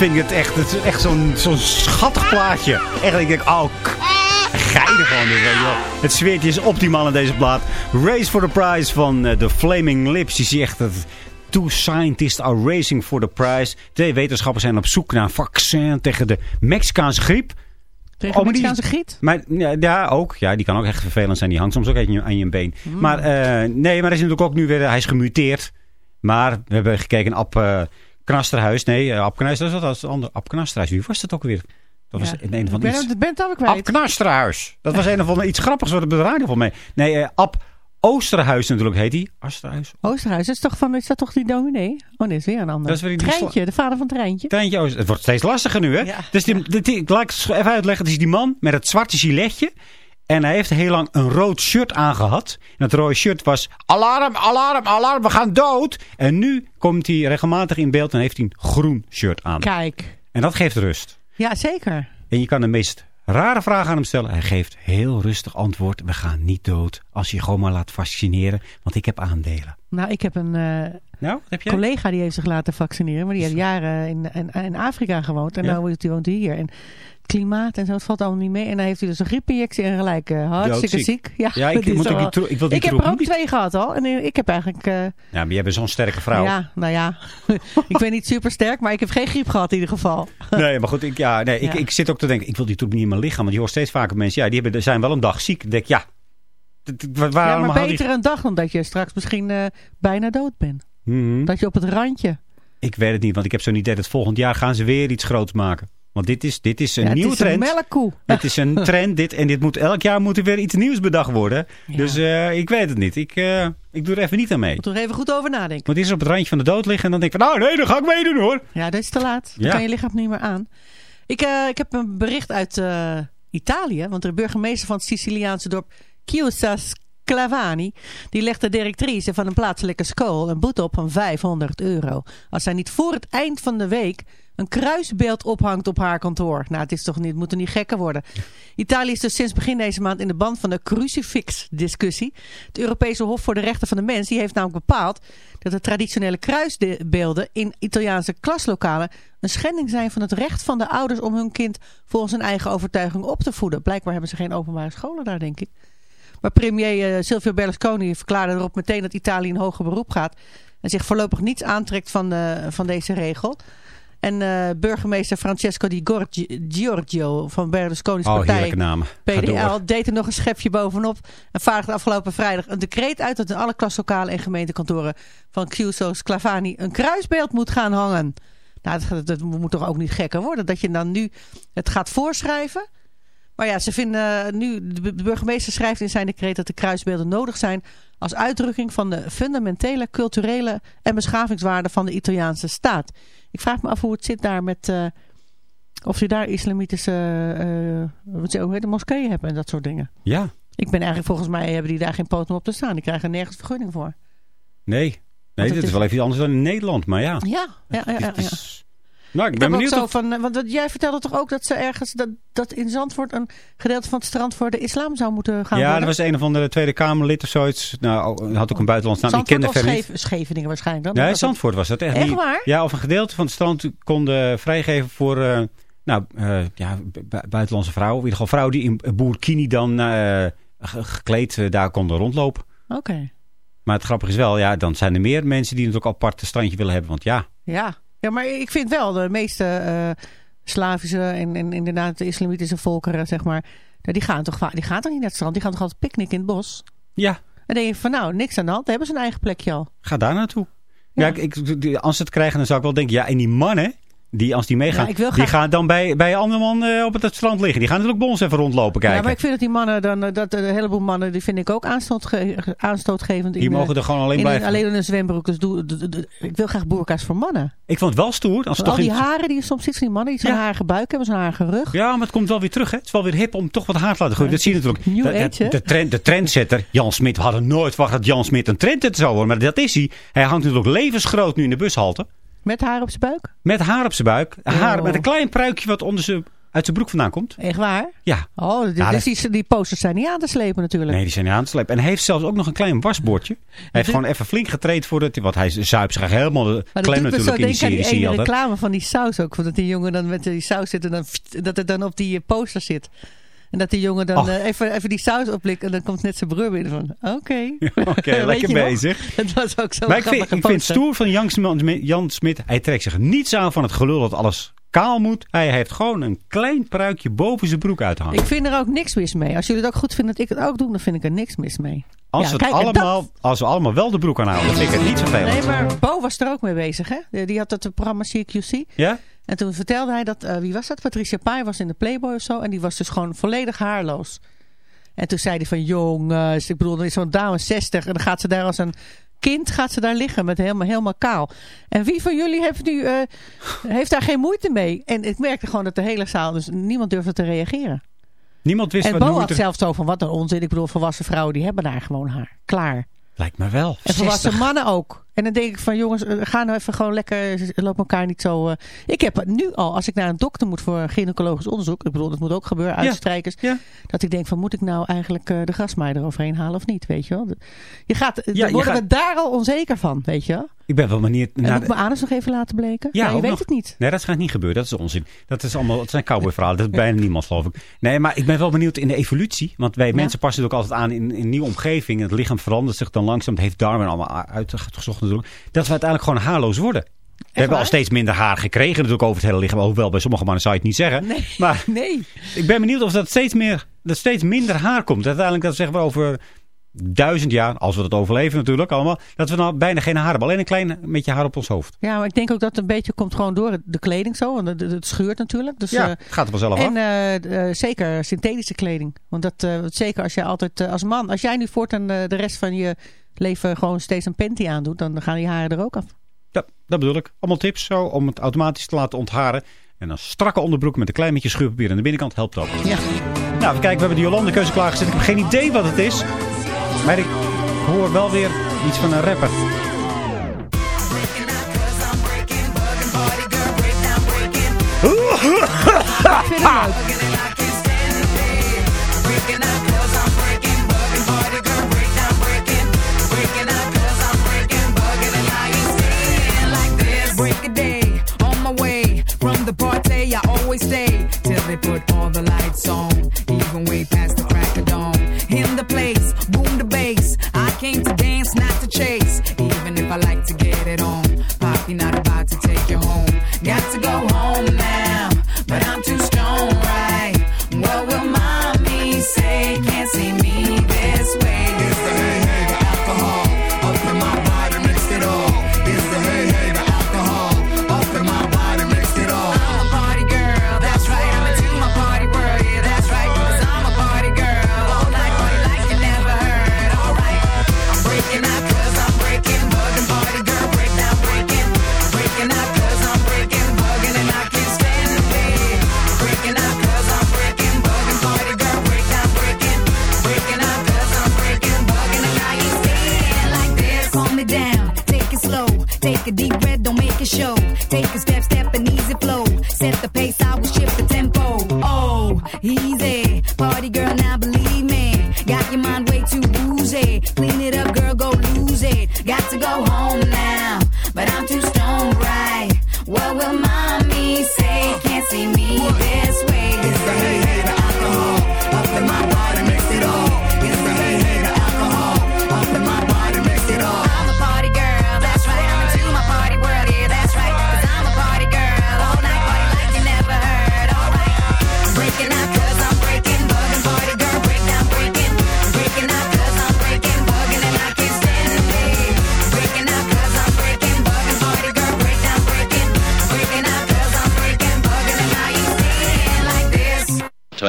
Vind ik het echt. Het is echt zo'n zo'n schattig plaatje. Echt, ik denk, oh, geinig gewoon dit, weet je wel. Het sfeertje is optimaal in deze plaat. Race for the Prize van eh, de Flaming Lips. Je ziet echt dat two scientists are racing for the prize. Twee wetenschappers zijn op zoek naar een vaccin tegen de Mexicaanse griep. Tegen Oh, de die- Mexicaanse giet? Maar ja, ja, ook. Ja, die kan ook echt vervelend zijn. Die hangt soms ook aan je, aan je been. Hmm. Maar eh, nee, maar hij is natuurlijk ook nu weer... Hij is gemuteerd. Maar we hebben gekeken. Ab eh, Knasterhuis. Nee, uh, Ab Knasterhuis. Wat was het andere? Ab Knasterhuis. Wie was dat ook weer? Dat was Ja. een, een van ben iets... het het alweer Ab kwijt. Knasterhuis. Dat was een of andere iets grappigs wat op de radio van mij. Nee, eh, Ab Oosterhuis natuurlijk heet hij. Oosterhuis. Oosterhuis, is, toch van, is dat toch die dominee? Oh nee, is weer een ander. Dat is weer die Treintje, de vader van Treintje. Treintje Oost- Het wordt steeds lastiger nu, hè? Ja. Dus die, die, die- laat ik het even uitleggen. Het is die man met het zwarte giletje. En hij heeft heel lang een rood shirt aangehad. En dat rode shirt was alarm, alarm, alarm, we gaan dood. En nu komt hij regelmatig in beeld en heeft hij een groen shirt aan. Kijk. En dat geeft rust. Ja, zeker. En je kan de meest rare vraag aan hem stellen. Hij geeft heel rustig antwoord. We gaan niet dood als je je gewoon maar laat vaccineren. Want ik heb aandelen. Nou, ik heb een eh, Nou, wat heb jij? collega die heeft zich laten vaccineren. Maar die heeft jaren in, in, in Afrika gewoond. En Ja. nu woont hij woont hij hier. En klimaat en zo, het valt allemaal niet mee. En dan heeft hij dus een griepinjectie en gelijk eh, hartstikke ziek. Ja, Ja, ik moet wel- die ik wil die Ik heb er ook niet. twee gehad al. En ik heb eigenlijk... eh, Ja, maar jij bent zo'n sterke vrouw. Ja, nou ja. ik ben niet super sterk, maar ik heb geen griep gehad in ieder geval. Nee, maar goed, ik, ja, nee, Ik, Ja. ik zit ook te denken, ik wil die troep niet in mijn lichaam. Want je hoort steeds vaker mensen, ja, die hebben, zijn wel een dag ziek. Ik denk, ja, Ja, maar die- beter een dag dan dat je straks misschien eh, bijna dood bent. Mhm. Dat je op het randje. Ik weet het niet, want ik heb zo'n idee dat volgend jaar gaan ze weer iets groots maken. Want dit is, dit is een Ja, nieuwe het is trend. een melkkoe. Dit is een trend, dit, en dit moet, elk jaar moet er weer iets nieuws bedacht worden. Ja. Dus eh, ik weet het niet. Ik, eh, ik doe er even niet aan mee. Moet er even goed over nadenken. Want die is op het randje van de dood liggen en dan denk ik van, nou nee, dan ga ik meedoen hoor. Ja, dat is te laat. Dan kan je lichaam niet meer aan. Ik, eh, ik heb een bericht uit Italië. Want de burgemeester van het Siciliaanse dorp Chiusa Sclavani... die legt de directrice van een plaatselijke school een boete op van 500 euro. Als zij niet voor het eind van de week een kruisbeeld ophangt op haar kantoor. Nou, het is toch niet, het moet er niet gekker worden. Italië is dus sinds begin deze maand in de band van de crucifix-discussie. Het Europese Hof voor de Rechten van de Mens heeft namelijk bepaald dat de traditionele kruisbeelden in Italiaanse klaslokalen een schending zijn van het recht van de ouders om hun kind volgens hun eigen overtuiging op te voeden. Blijkbaar hebben ze geen openbare scholen daar, denk ik. Maar premier eh, Silvio Berlusconi verklaarde erop meteen dat Italië in hoger beroep gaat en zich voorlopig niets aantrekt van, eh, van deze regel. En eh, burgemeester Francesco Di Giorgio van Berlusconi's Oh, partij naam. PDL deed er nog een schepje bovenop en vaardigde afgelopen vrijdag een decreet uit dat in alle klaslokalen en gemeentekantoren van Chiuso Sclavani een kruisbeeld moet gaan hangen. Nou, dat, dat moet toch ook niet gekker worden dat je dan nu het gaat voorschrijven. Maar ja, ze vinden eh, nu, de de burgemeester schrijft in zijn decreet dat de kruisbeelden nodig zijn als uitdrukking van de fundamentele culturele en beschavingswaarden van de Italiaanse staat. Ik vraag me af hoe het zit daar met, eh, of je daar islamitische, eh, wat heet het, moskeeën hebben en dat soort dingen. Ja, Ik ben eigenlijk, volgens mij hebben die daar geen poten op te staan. Die krijgen nergens vergunning voor. nee. Nee, het dit is wel even iets anders dan in Nederland, maar ja. Ja, ja, ja. ja, Het ja. is- Nou, ik Ik ben benieuwd zo of... van, eh, want dat- jij vertelde toch ook dat ze ergens, dat, dat in Zandvoort een gedeelte van het strand voor de islam zou moeten gaan Ja, worden? er was een of andere Tweede Kamerlid of zoiets. Nou, had ook een buitenlands naam. Ik Zandvoort kende of. Scheven- Scheveningen waarschijnlijk dan? Nee, Dat- Zandvoort was dat echt, Echt niet. waar? Ja, of een gedeelte van het strand konden vrijgeven voor eh, nou, eh, ja, bu- bu- buitenlandse vrouwen. In ieder geval vrouwen die in burkini dan ge- gekleed daar konden rondlopen. Oké, Maar het grappige is wel, ja, dan zijn er meer mensen die natuurlijk apart een strandje willen hebben. Want ja, ja. Ja, maar ik vind wel, de meeste eh, Slavische en, en inderdaad de islamitische volkeren, zeg maar, die gaan, toch, die gaan toch niet naar het strand? Die gaan toch altijd picknick in het bos? ja, En dan denk je van, nou, niks aan de hand. Dan hebben ze een eigen plekje al. ga daar naartoe. Ja, Ja. ik- als ze het krijgen, dan zou ik wel denken, ja, en die mannen... Die, als die meegaan, Ja, die gaan dan bij, bij een andere man eh, op het strand liggen. Die gaan natuurlijk bij ons even rondlopen kijken. Ja, maar ik vind dat die mannen dan, eh, dat, eh, een heleboel mannen, die vind ik ook aanstootge aanstootgevend. die in, mogen er gewoon alleen in, blijven. alleen in een zwembroek. Dus doe, ik wil graag boerka's voor mannen. Ik vond het wel stoer. Als al toch die haren die je soms ziet van die mannen, die zo'n Ja. buik hebben, zo'n harige rug. Ja, maar het komt wel weer terug. Hè? Het is wel weer hip om toch wat haar te laten groeien. Ja, dat zie je natuurlijk. New De- age, trend, de trendsetter, Jan Smit. We hadden nooit verwacht dat Jan Smit een trendsetter zou worden. Maar dat is hij. Hij hangt natuurlijk levensgroot nu in de bushalte. Met haar op zijn buik. Met haar op zijn buik. Haar Oh. met een klein pruikje wat onder zijn uit zijn broek vandaan komt. Echt waar? Ja. Oh, dus die, die posters zijn niet aan te slepen natuurlijk. Nee, die zijn niet aan te slepen. En hij heeft zelfs ook nog een klein wasbordje. Hij heeft gewoon even flink getraind voordat hij... Want hij zuipt zich helemaal de klem zo natuurlijk in die serie. Zie je reclame van die saus ook. Dat die jongen dan met die saus zit en dan, dat het dan op die poster zit. En dat die jongen dan eh, even, even die saus oplikt en dan komt net zijn broer binnen van, oké. Oké, Weet lekker bezig. Het was ook zo Maar ik vind, ik vind poster. stoer van Jan, Jan Smit. Hij trekt zich niets aan van het gelul dat alles kaal moet. Hij heeft gewoon een klein pruikje boven zijn broek uithangen. Ik vind er ook niks mis mee. Als jullie het ook goed vinden dat ik het ook doe, dan vind ik er niks mis mee. Als, Ja, het kijk, en allemaal, als we allemaal wel de broek aanhouden, dan vind ik het niet vervelend. Nee, maar Bo was er ook mee bezig, hè? Die- Die had het programma CQC. Ja? En toen vertelde hij dat, eh, wie was dat? Patricia Pai was in de Playboy of zo. En die was dus gewoon volledig haarloos. En toen zei hij van, jongens, ik bedoel, is zo'n dame 60 en dan gaat ze daar als een kind gaat ze daar liggen met helemaal, helemaal kaal. En wie van jullie heeft nu, eh, heeft daar geen moeite mee? En ik merkte gewoon dat de hele zaal, dus niemand durfde te reageren. Niemand wist En wat Bo had er- zelfs zo van, wat een onzin. Ik bedoel, volwassen vrouwen die hebben daar gewoon haar. Klaar. Lijkt me wel. En volwassen 60. mannen ook. En dan denk ik van jongens, eh, ga nou even gewoon lekker, loop elkaar niet zo... eh. Ik heb nu al, als ik naar een dokter moet voor een gynaecologisch onderzoek... Ik bedoel, dat moet ook gebeuren, uitstrijkers... Ja. Dat ik denk van, moet ik nou eigenlijk eh, de gasmaaier eroverheen halen of niet, weet je wel? Je gaat, Ja, dan worden gaat- we daar al onzeker van, weet je wel? Ik ben wel benieuwd En naar... moet ik mijn anus nog even laten bleken? Ja, je weet nog- het niet. Nee, dat gaat niet gebeuren. Dat is onzin. Dat, is allemaal, dat zijn cowboyverhalen. Dat is bijna niemand, geloof ik. Nee, maar ik ben wel benieuwd in de evolutie. Want wij mensen passen het ook altijd aan in, in een nieuwe omgeving. Het lichaam verandert zich dan langzaam. Dat heeft Darwin allemaal uitgezocht Dat we uiteindelijk gewoon haarloos worden. We hebben al steeds minder haar gekregen natuurlijk over het hele lichaam. Hoewel bij sommige mannen zou je het niet zeggen. Nee. Maar Nee. ik ben benieuwd of dat steeds, meer, dat steeds minder haar komt. Uiteindelijk, dat zeggen we over duizend jaar, als we dat overleven natuurlijk allemaal. Dat we nou bijna geen haar hebben. Alleen een klein beetje haar op ons hoofd. Ja, maar ik denk ook dat het een beetje komt gewoon door de kleding zo. Want het, het schuurt natuurlijk. Dus, Ja, eh, gaat er vanzelf En af. eh, eh, zeker synthetische kleding. Want dat, zeker als jij altijd als man, als jij nu voortaan de rest van je leven gewoon steeds een panty aandoet, dan gaan die haren er ook af. Ja, dat bedoel ik. Allemaal tips zo om het automatisch te laten ontharen. En een strakke onderbroek met een klein beetje schuurpapier aan de binnenkant helpt ook. Ja. Nou, even kijken. We hebben de Jolande keuze klaargezet. Ik heb geen idee wat het is. Maar ik hoor wel weer iets van een rapper. Break a day on my way from the party. I always stay till they put all the lights on,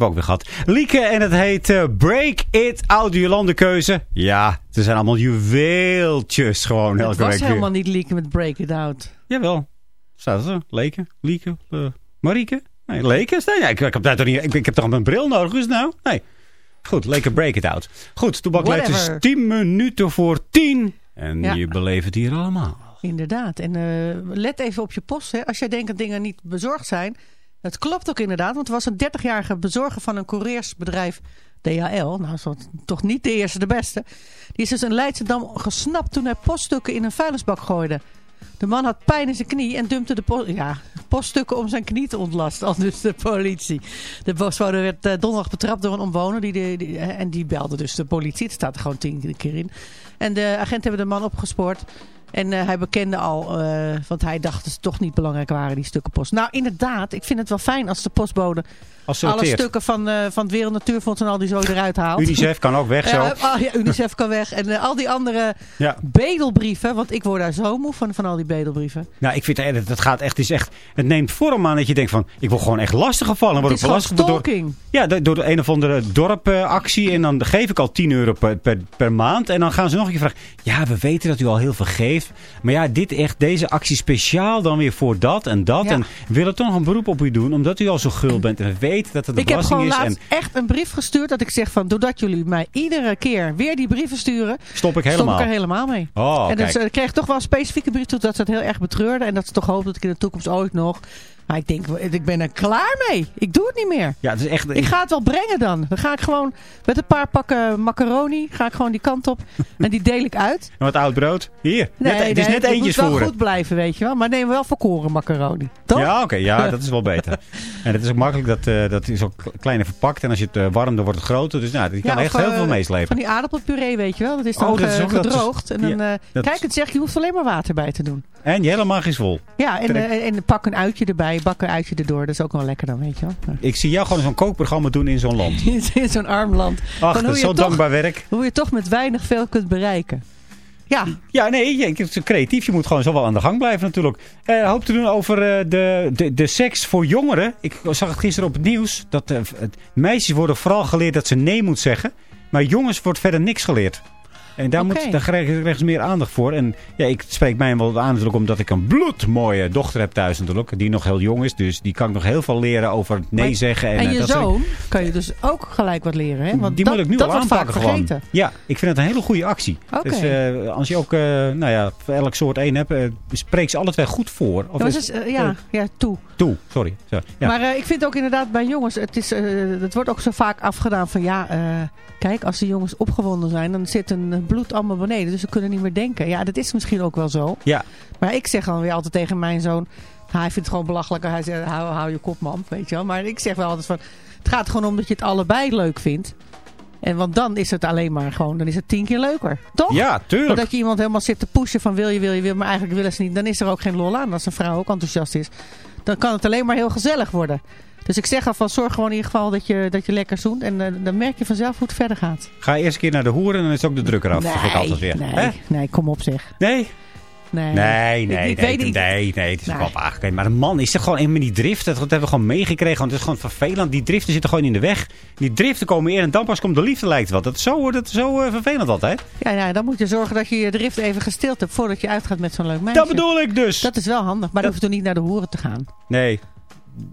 hebben we ook weer gehad. Lieke en het heet eh, Break It Out, Jolande keuze. Ja, er zijn allemaal juweeltjes gewoon elke Het was week weer. helemaal niet leaken met Break It Out. Jawel. Staat er? Leken? Lieke? eh, Marieke? Nee, Leken? Nee, ik, ik, heb daar toch niet, ik, ik heb toch mijn bril nodig, is het nou? Nee. Goed, Leken Break It Out. Goed, Toebak dus Whatever. 10 minuten voor 10. En Ja. je beleeft het hier allemaal. Inderdaad. En eh, let even op je post. Hè. Als jij denkt dat dingen niet bezorgd zijn. Dat klopt ook inderdaad. Want er was een 30-jarige bezorger van een couriersbedrijf DHL. Nou, is toch niet de eerste de beste. Die is dus in Leidschendam gesnapt toen hij poststukken in een vuilnisbak gooide. De man had pijn in zijn knie en dumpte de ja, poststukken om zijn knie te ontlasten. Al dus de politie. De postbode werd eh, donderdag betrapt door een omwoner. Die, die, die- eh, en die belde dus de politie. Het staat er gewoon tien keer in. En de agenten hebben de man opgespoord. En eh, hij bekende al, eh, want hij dacht dat ze toch niet belangrijk waren, die stukken post. Nou, inderdaad, ik vind het wel fijn als de postbode alle stukken van, eh, van het Wereld Natuurfonds en al die zo eruit haalt. Unicef kan ook weg zo. Ja, ah, ja, Unicef kan weg. En al die andere Ja. bedelbrieven, want ik word daar zo moe van, van al die bedelbrieven. Nou, ik vind dat dat gaat echt, het is echt, het neemt vorm aan dat je denkt van, ik word gewoon echt lastig gevallen. Word Het ik is door, stalking. ja, door, door de een of andere dorpactie en dan geef ik al 10 euro per, per, per maand. En dan gaan ze nog een keer vragen, ja, we weten dat u al heel veel geeft. Maar ja, dit echt, deze actie speciaal dan weer voor dat en dat. Ja. En we willen toch nog een beroep op u doen, omdat u al zo gul bent. En we weten dat het de Ik heb belasting gewoon is. En echt een brief gestuurd dat ik zeg van, doordat jullie mij iedere keer weer die brieven sturen, stop ik helemaal. stop ik er helemaal mee. Oh, en dus, eh, ik kreeg toch wel een specifieke brief toe dat ze het heel erg betreurden. En dat ze toch hoopten dat ik in de toekomst ooit nog... Maar ik denk, ik ben er klaar mee. Ik doe het niet meer. Ja, het is echt... Ik ga het wel brengen dan. Dan ga ik gewoon met een paar pakken macaroni, ga ik gewoon die kant op. En die deel ik uit. Wat oud brood? Hier, net, het is nee, net eentjes Het moet wel goed blijven, weet je wel. Maar neem wel volkoren macaroni. Toch? Ja, oké. ja, dat is wel beter. en het is ook makkelijk. Dat, eh, dat is ook kleiner verpakt. En als je het eh, dan wordt het groter. Dus nou, die kan Ja, echt of, heel eh, veel meeslepen. Van die aardappelpuree, weet je wel. Dat is Oh, dan dat is ge- ook- dat is- gedroogd. en dan, ja, eh, kijk, het zegt, je hoeft alleen maar water bij te doen. En je hele maag is vol. Ja, en, eh, en pak een uitje erbij, bak een uitje erdoor. Dat is ook wel lekker dan, weet je wel. Ik zie jou gewoon zo'n kookprogramma doen in zo'n land. In zo'n arm land. Ach, dat is zo dankbaar werk. Hoe je toch met weinig veel kunt bereiken. Ja, Ja, nee, je, je creatief. Je moet gewoon zo wel aan de gang blijven natuurlijk. Eh hoop te doen over eh, de, de, de seks voor jongeren. Ik zag het gisteren op het nieuws. Dat het- meisjes worden vooral geleerd dat ze nee moet zeggen. Maar jongens wordt verder niks geleerd. En daar, Oké. moet, daar krijgen ze meer aandacht voor. En ja, ik spreek mij wel aan natuurlijk omdat ik een bloedmooie dochter heb thuis natuurlijk. Die nog heel jong is. Dus die kan ik nog heel veel leren over nee Maar- zeggen. En, En, eh, je dat zoon kan je dus ook gelijk wat leren. Hè? Want die dat, moet ik nu al aanpakken gewoon. Ja, ik vind het een hele goede actie. Dus eh, als je ook, eh, nou ja, elk soort één hebt, spreek ze alle twee goed voor. Of Ja, is- is, eh, ja, ja, toe. Toe, sorry. Zo, ja. Maar ik vind ook inderdaad bij jongens, het, is, het wordt ook zo vaak afgedaan van ja, kijk, als de jongens opgewonden zijn, dan zit hun bloed allemaal beneden. Dus ze kunnen niet meer denken. Ja, dat is misschien ook wel zo. ja. Maar ik zeg dan weer altijd tegen mijn zoon, hij vindt het gewoon belachelijk. Hij zegt, hou, hou je kop man, weet je wel. Maar ik zeg wel altijd van, het gaat gewoon om dat je het allebei leuk vindt. En want dan is het alleen maar gewoon, dan is het tien keer leuker. Toch? ja, tuurlijk. Dat je iemand helemaal zit te pushen van wil je, wil je, wil je, maar eigenlijk willen ze niet. Dan is er ook geen lol aan als een vrouw ook enthousiast is. Dan kan het alleen maar heel gezellig worden. Dus ik zeg alvast, zorg gewoon in ieder geval dat je, dat je lekker zoent. En eh, dan merk je vanzelf hoe het verder gaat. Ga eerst een keer naar de hoeren en dan is ook de druk eraf. zeg ik altijd weer. nee, nee, kom op zeg. Nee? Nee, Nee, nee, ik nee, weet nee, niet. nee, nee, het is Nee. wel waar. Maar een man is er gewoon helemaal niet drift. Dat, dat hebben we gewoon meegekregen. Want het is gewoon vervelend. Die driften zitten gewoon in de weg. Die driften komen in en dan pas komt de liefde lijkt wel. Dat is zo, dat is zo eh, vervelend altijd. Ja, ja, dan moet je zorgen dat je je drift even gestild hebt voordat je uitgaat met zo'n leuk meisje. Dat bedoel ik dus. Dat is wel handig, maar dan hoef je toch niet naar de hoeren te gaan. Nee,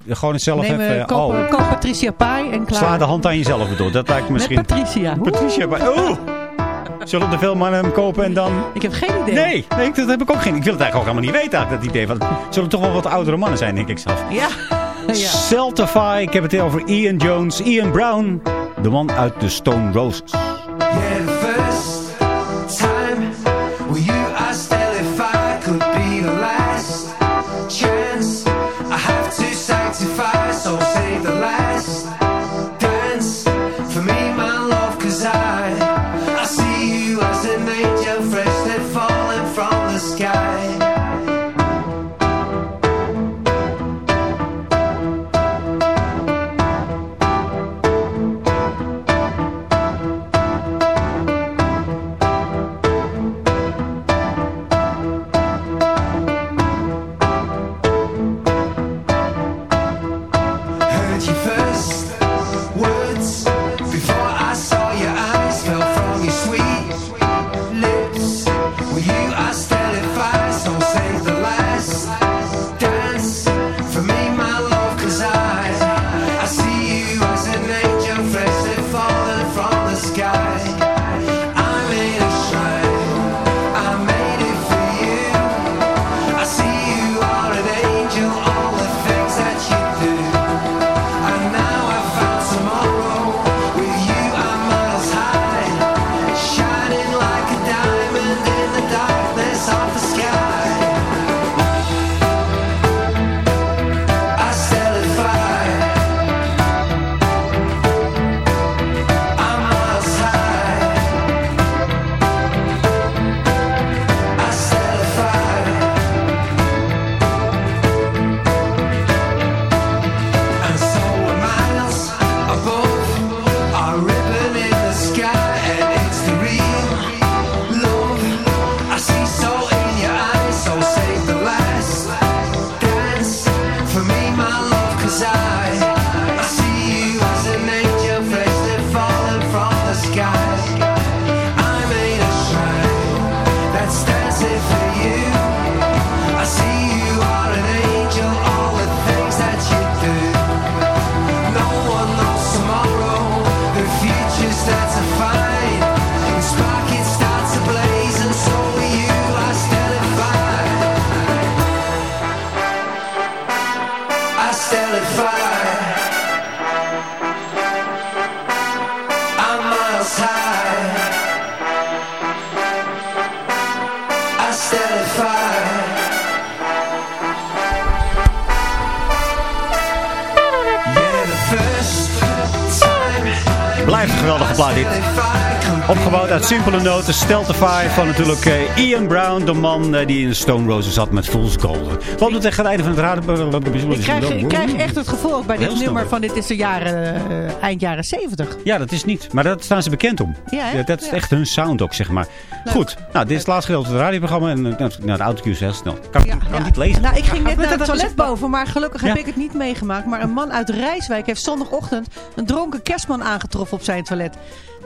gewoon het zelf Neem, even... eh, koop, oh. koop Patricia Pai en klaar. Sla de hand aan jezelf bedoel. Dat lijkt misschien... Met Patricia. Patricia, maar... Oh! Zullen er veel mannen hem kopen en dan... Ik heb geen idee. Nee, nee, dat heb ik ook geen. Ik wil het eigenlijk ook helemaal niet weten, dat idee. Want het zullen toch wel wat oudere mannen zijn, denk ik zelf. Ja. ja. Celtify, ik heb het hier over Ian Jones, Ian Brown. De man uit de Stone Roses. Simpele noten. Steltify van natuurlijk eh, Ian Brown. De man eh, die in de Stone Roses zat met Fool's Gold. Wat doet tegen het einde van het radio? Ik krijg, ik krijg echt het gevoel ook bij dit nummer van dit is de jaren, eh, eind jaren 70. Ja, dat is niet. Maar daar staan ze bekend om. Ja, dat is Ja. echt hun sound ook, zeg maar. Goed. Nou, dit is het laatste gedeelte van het radioprogramma. En eh, nou, de autocue heel snel. Kan, kan niet lezen. Nou, ik ging net naar het toilet boven, maar gelukkig heb ik het niet meegemaakt. Maar een man uit Rijswijk heeft zondagochtend een dronken kerstman aangetroffen op zijn toilet.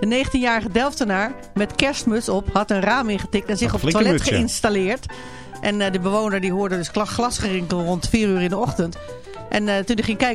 De 19-jarige Delftenaar met kerstmuts op had een raam ingetikt en zich op het toilet muts, ja. geïnstalleerd. En eh, de bewoner die hoorde dus glasgerinkel rond 4 uur in de ochtend. En eh, toen hij ging kijken